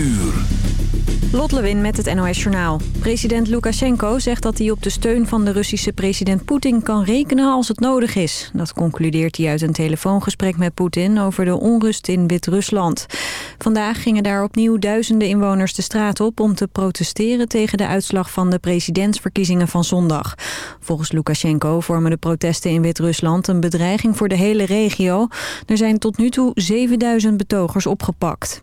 uur. Met het NOS Journaal. President Lukashenko zegt dat hij op de steun van de Russische president Poetin kan rekenen als het nodig is. Dat concludeert hij uit een telefoongesprek met Poetin over de onrust in Wit-Rusland. Vandaag gingen daar opnieuw duizenden inwoners de straat op om te protesteren tegen de uitslag van de presidentsverkiezingen van zondag. Volgens Lukashenko vormen de protesten in Wit-Rusland een bedreiging voor de hele regio. Er zijn tot nu toe 7000 betogers opgepakt.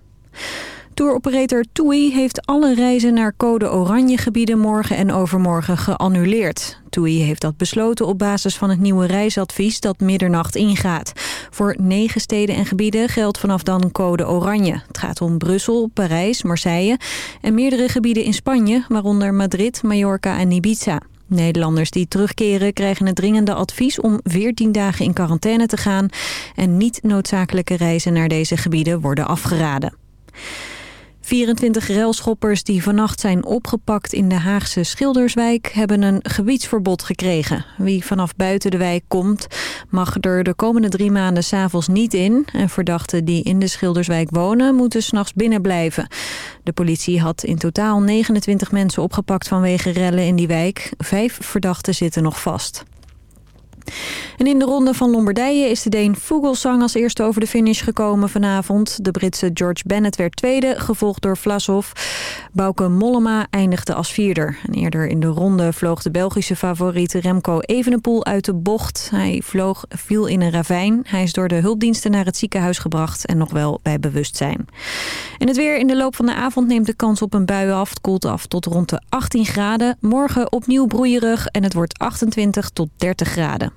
Touroperator TUI heeft alle reizen naar code oranje gebieden morgen en overmorgen geannuleerd. TUI heeft dat besloten op basis van het nieuwe reisadvies dat middernacht ingaat. Voor negen steden en gebieden geldt vanaf dan code oranje. Het gaat om Brussel, Parijs, Marseille en meerdere gebieden in Spanje, waaronder Madrid, Mallorca en Ibiza. Nederlanders die terugkeren krijgen het dringende advies om 14 dagen in quarantaine te gaan en niet noodzakelijke reizen naar deze gebieden worden afgeraden. 24 relschoppers die vannacht zijn opgepakt in de Haagse Schilderswijk hebben een gebiedsverbod gekregen. Wie vanaf buiten de wijk komt mag er de komende drie maanden s'avonds niet in. En verdachten die in de Schilderswijk wonen moeten s'nachts binnen blijven. De politie had in totaal 29 mensen opgepakt vanwege rellen in die wijk. Vijf verdachten zitten nog vast. En in de ronde van Lombardije is de Deen Vogelsang als eerste over de finish gekomen vanavond. De Britse George Bennett werd tweede, gevolgd door Vlasov. Bauke Mollema eindigde als vierder. En eerder in de ronde vloog de Belgische favoriet Remco Evenepoel uit de bocht. Hij vloog, viel in een ravijn. Hij is door de hulpdiensten naar het ziekenhuis gebracht en nog wel bij bewustzijn. En het weer in de loop van de avond neemt de kans op een bui af. Het koelt af tot rond de 18 graden. Morgen opnieuw broeierig en het wordt 28 tot 30 graden.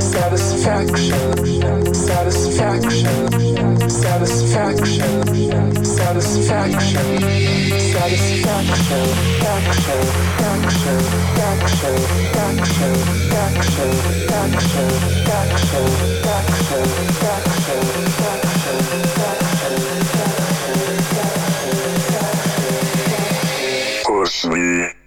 satisfaction, satisfaction, satisfaction, satisfaction, satisfaction, satisfaction, action, action, action, action, action, action, action, action, action, action. Push me.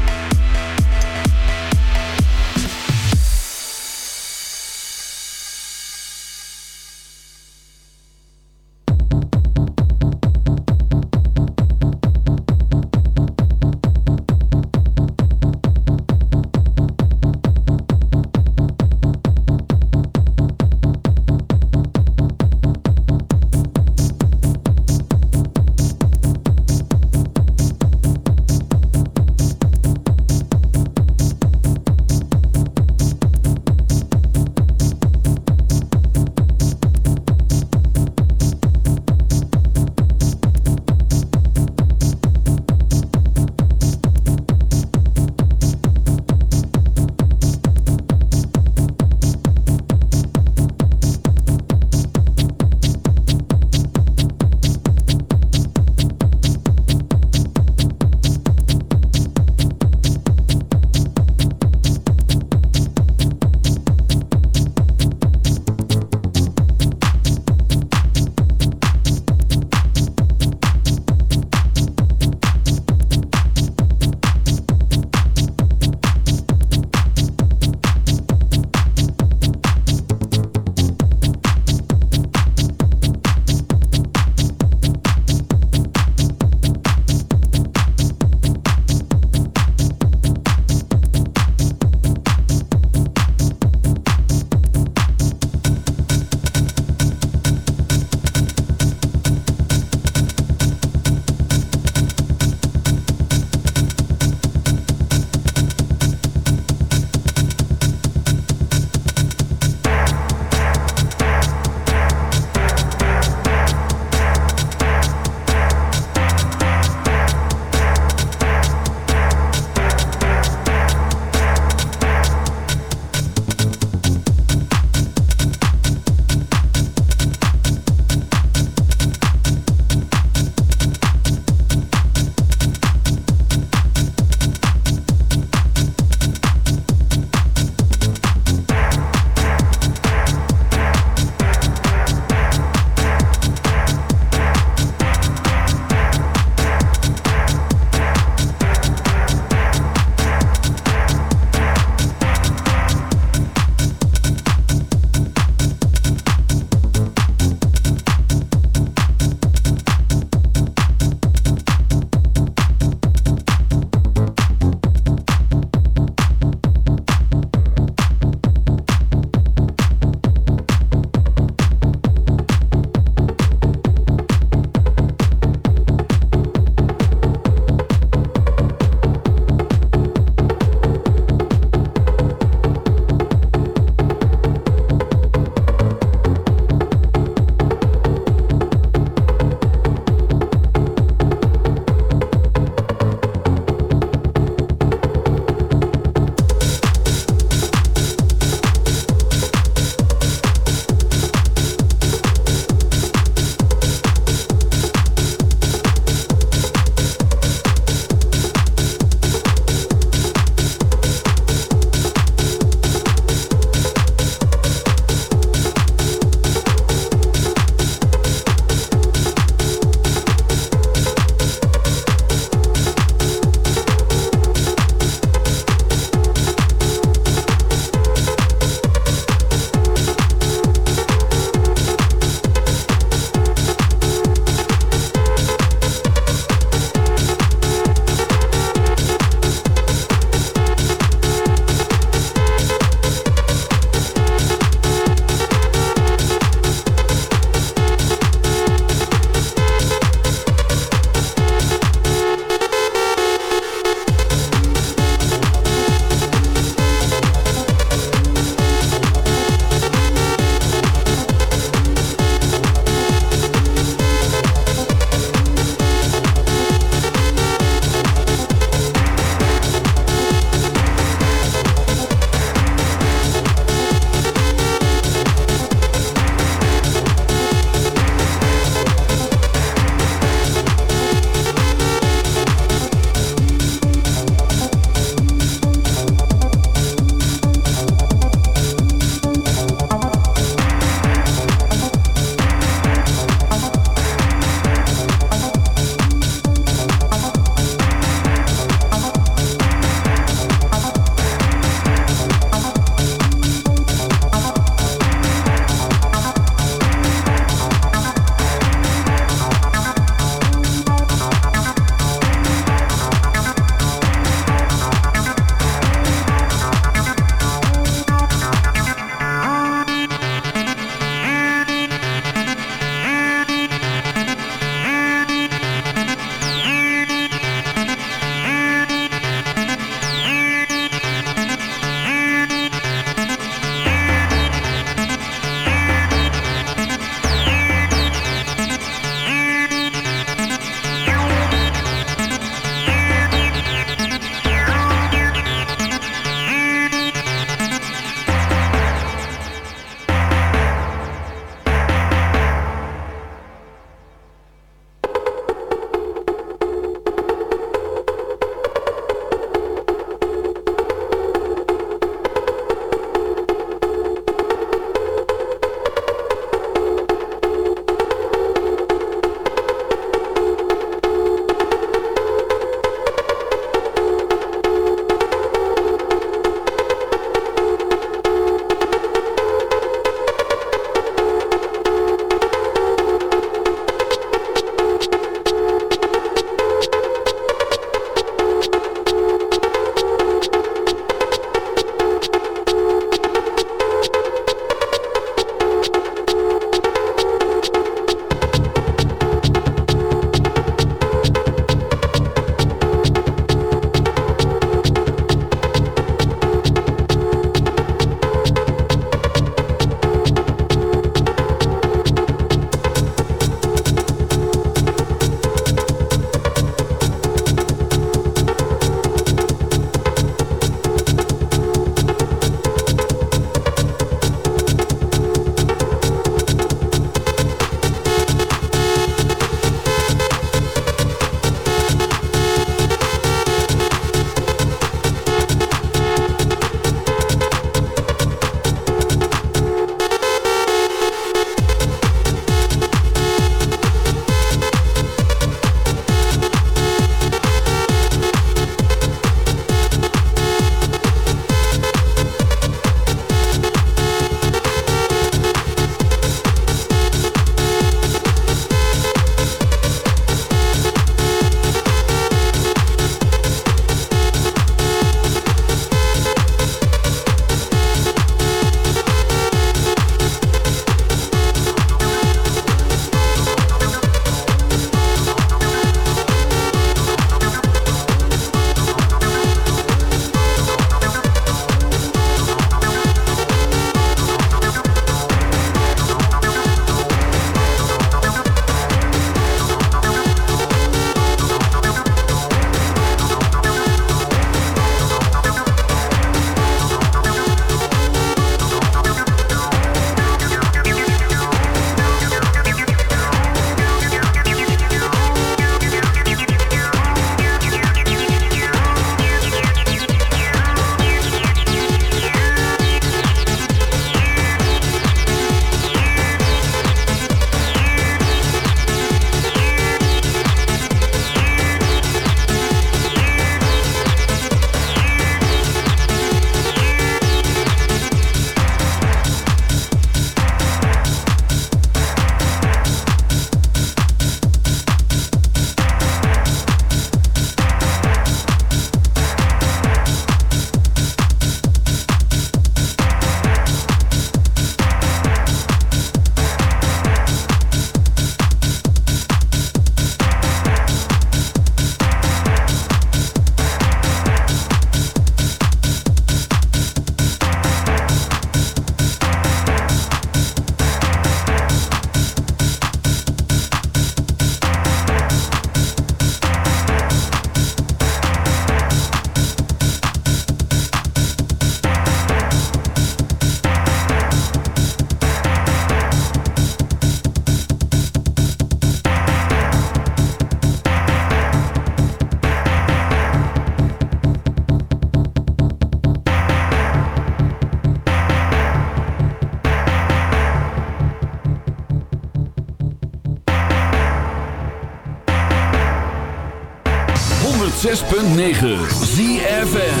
106.9 ZFN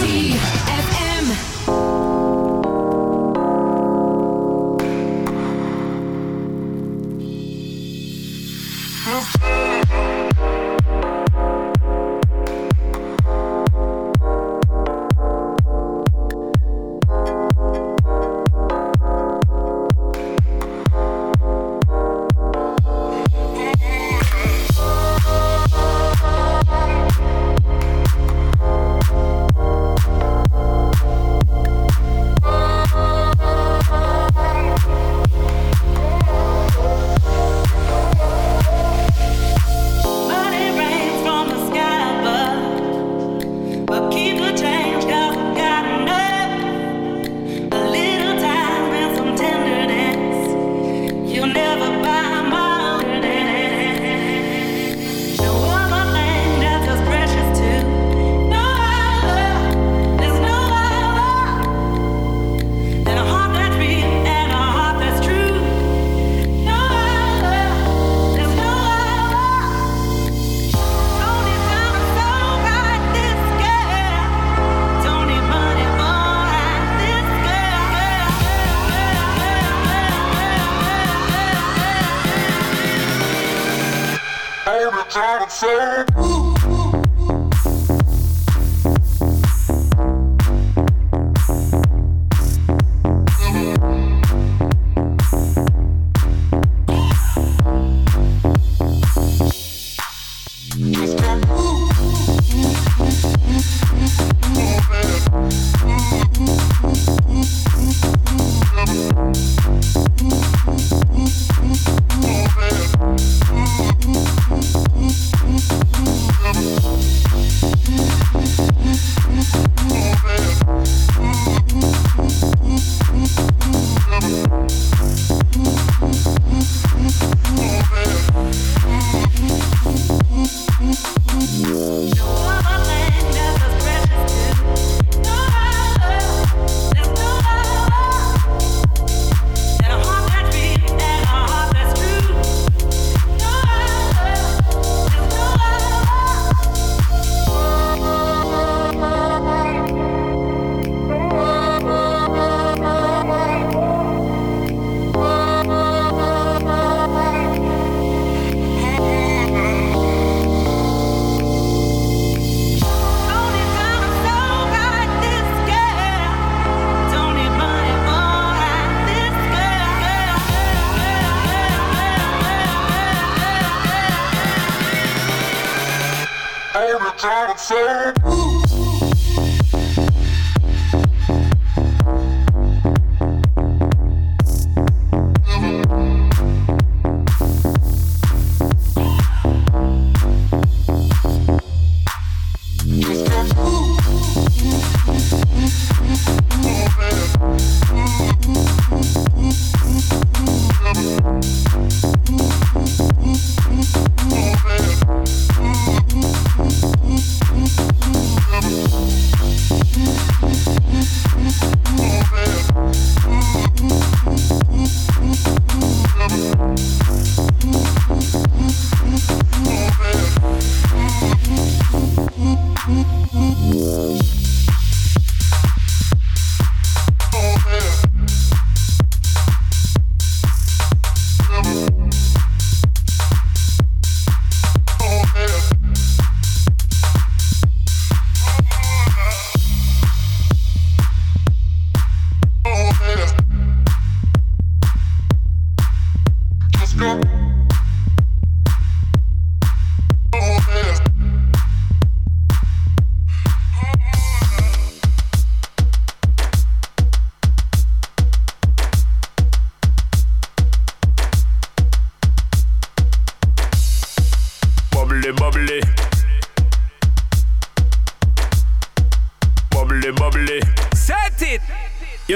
sir.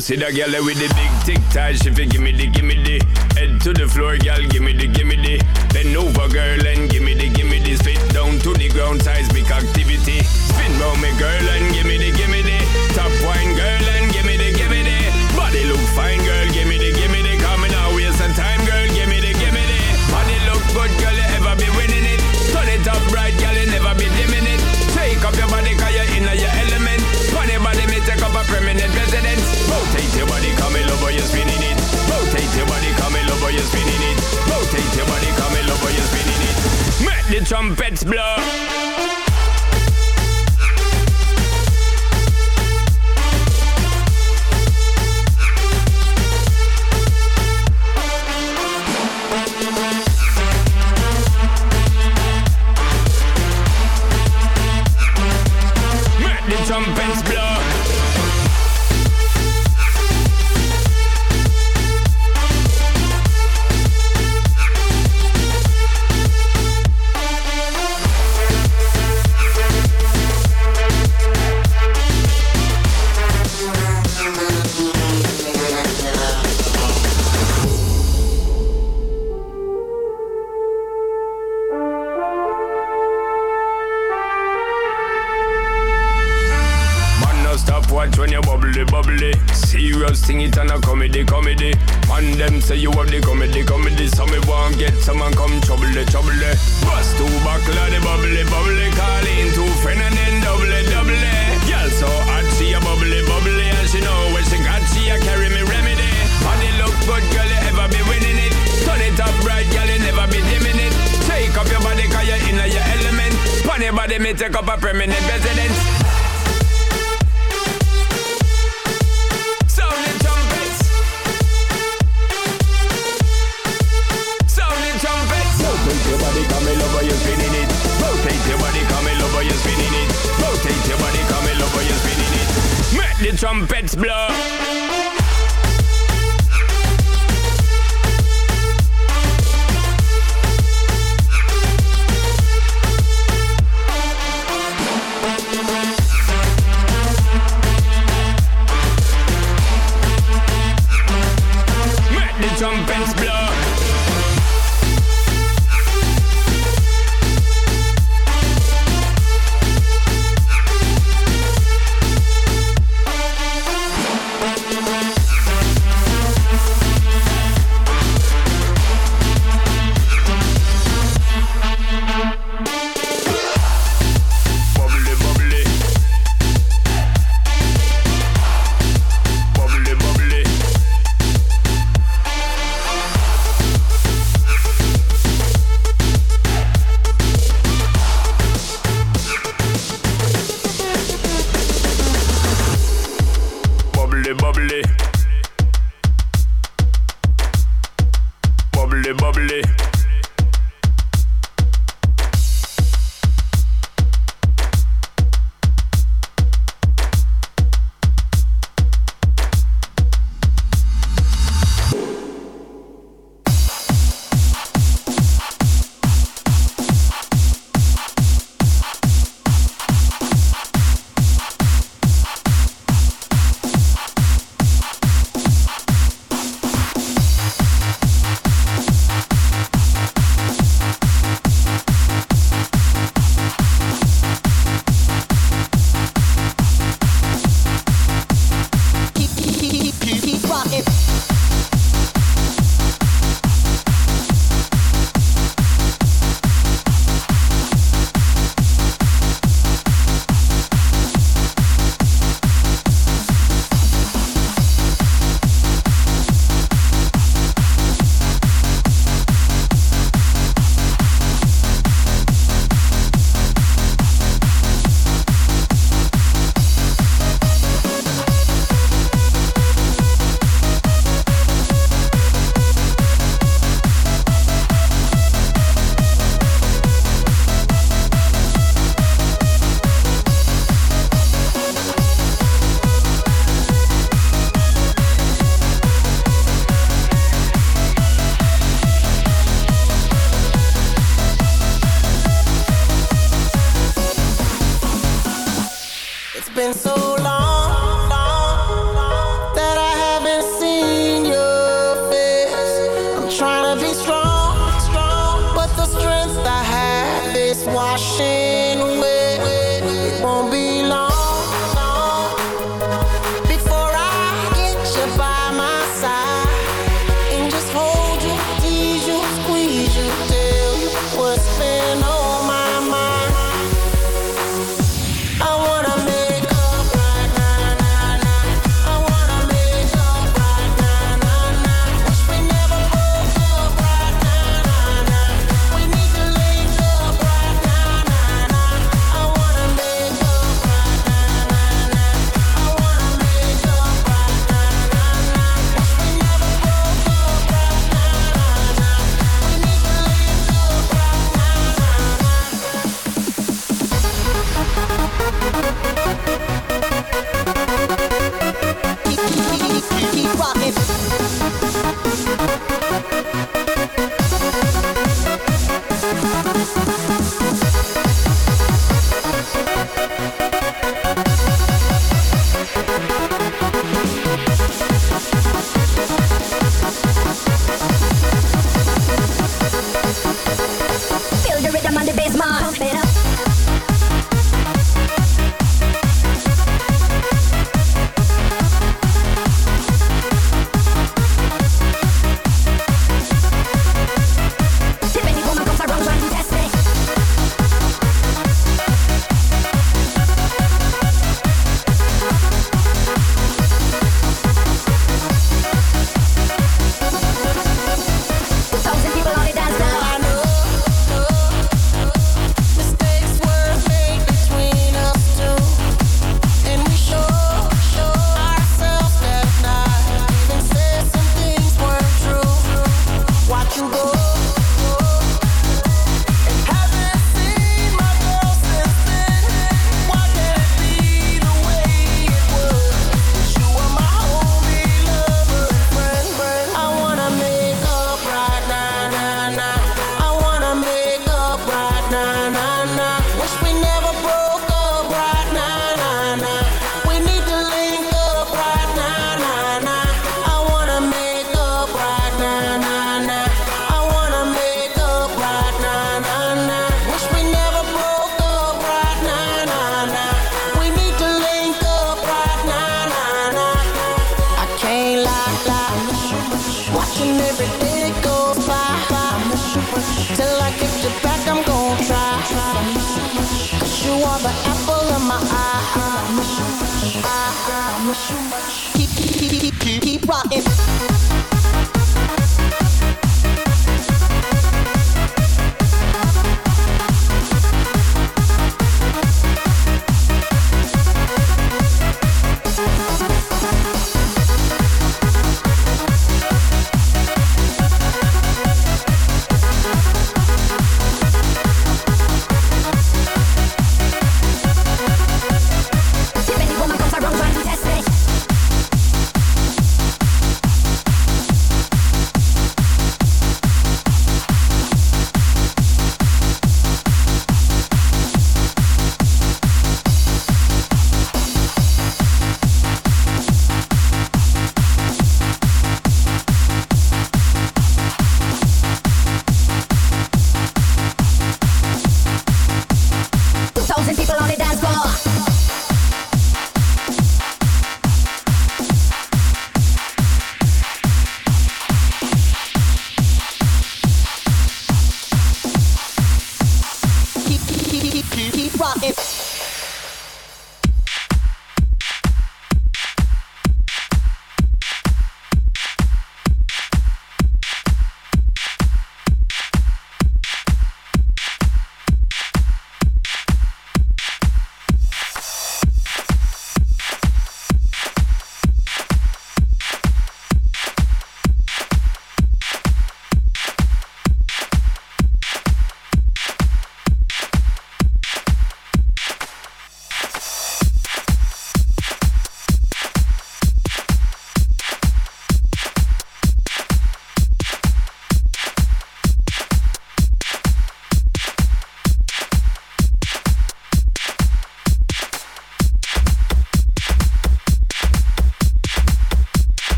See that girl with the big tac, she fi gimme the gimme the. Head to the floor, girl, gimme the gimme the. Bend over, girl, and gimme the gimme the. Spit down to the ground, seismic activity. Spin round me, girl, and gimme the gimme the. Top wine, girl, trumpets blow. The trumpets blow. Keep, keep, keep, keep, keep rocking.